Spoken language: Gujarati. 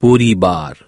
પૂરી બાર.